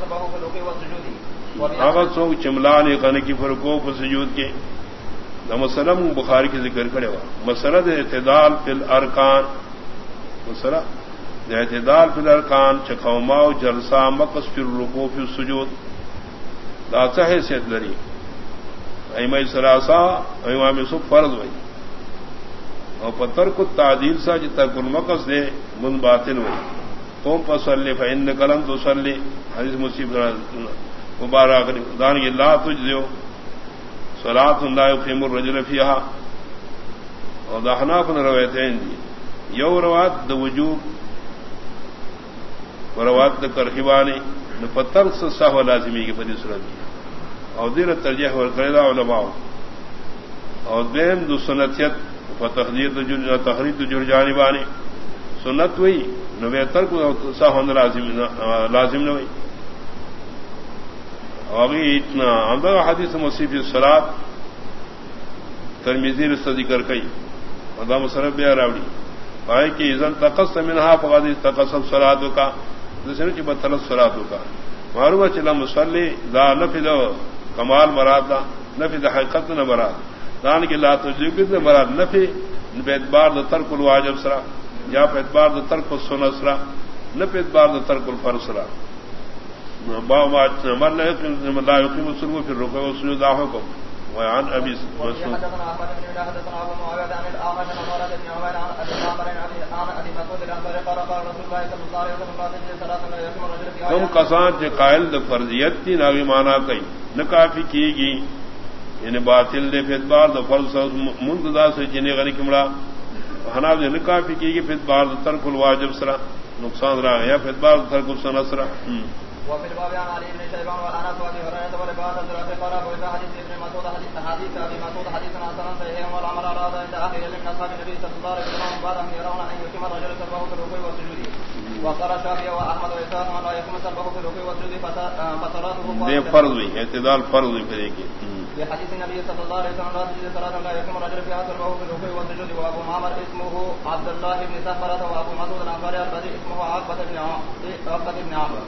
سبه سو چملا نے کن کی فرقو پر سجود کے۔ مسلم بخاری کے ذکر کرے ہوا مسرد اعتدال فی الارکان۔ مسرد اعتدال فی الارکان چکھوما جلسہ، مقص فی الرکوع، فی السجود۔ داتا ہے سید لری۔ ایمہ سراسا ایمہ سب فرض ہوئی۔ اور پتر کو تعدیل سا جتا کل مقص دے، من باطن ہوئی۔ قوم پسلی فإن قلم تسلی حدیث مصیب مبارک دان کی لا تجزیو۔ صلاة لا يقيم الرجل فيها اور دہنا فن روایتین دی جی۔ یو روات د وجوب۔ روات د کرخیبانی نو پتر سے سہو لازمی کی پدی صورت دی اور دیر ترجیح ور کرے علماء۔ اور دین دو سنتیت۔ فتخدیر تحریر جر جانبانی سنت ہوئی نو بہتر کو سہو لازم لازم نہ ہوئی۔ ابھی اتنا اندر حدیث مصیب سراب ترمیزی رست ذکر کئی مدام سرب راوڑی۔ پائے کہ عزن تقس منہا فقادی تقسم سرادوں کا، دوسرے کی بطلت سرادوں کا۔ معروف چلا مسلی دا نفی کمال مراد دا نفی حقیقت نہ مراد۔ دان کی لا تجربت نہ مراد؟ نفی اعتبار دا ترک الواجب سرا۔ یا اعتبار دا ترک السنہ سرا نہ اعتبار دا ترک الفر سرا من لا يقيم السلم في الركوع والسجود حكم وعن ابي مسعود تم کسان کے قائل د فرضیت کی ناوی مانا کئی نہ کافی کی گی یعنی باطل دے فت بار د فرض منتدا سے جنے غنی کمڑا دے نہ کافی کی گی فت بار ترک الواجب سرا نقصان رہا یا فت بار ترک السنہ سرا۔ وفي الباب عن علي بن شيبان والانس وابي هريره ولبعض الدراسه قال ابو اذا حديث ابن مسعود حديث حديث ابي مسعود حديث حسن صحيح والعمل اراد عند اخر من اصحاب النبي صلى الله عليه وسلم بعد ان يرون ان يتم الرجل سلبه في الركوع والسجود وقال الشافعي واحمد واسحاق من لا يتم سلبه في الركوع والسجود فصلاته فرض اعتدال فرض کرے گی في حديث النبي صلى الله عليه وسلم لا تجد صلاة لا يقيم الرجل فيها سلبه في الركوع والسجود وابو معمر اسمه عبد الله بن سفرة، وابو مسعود الانصاري البدري اسمه عقبة بن عقبة بن عمرو.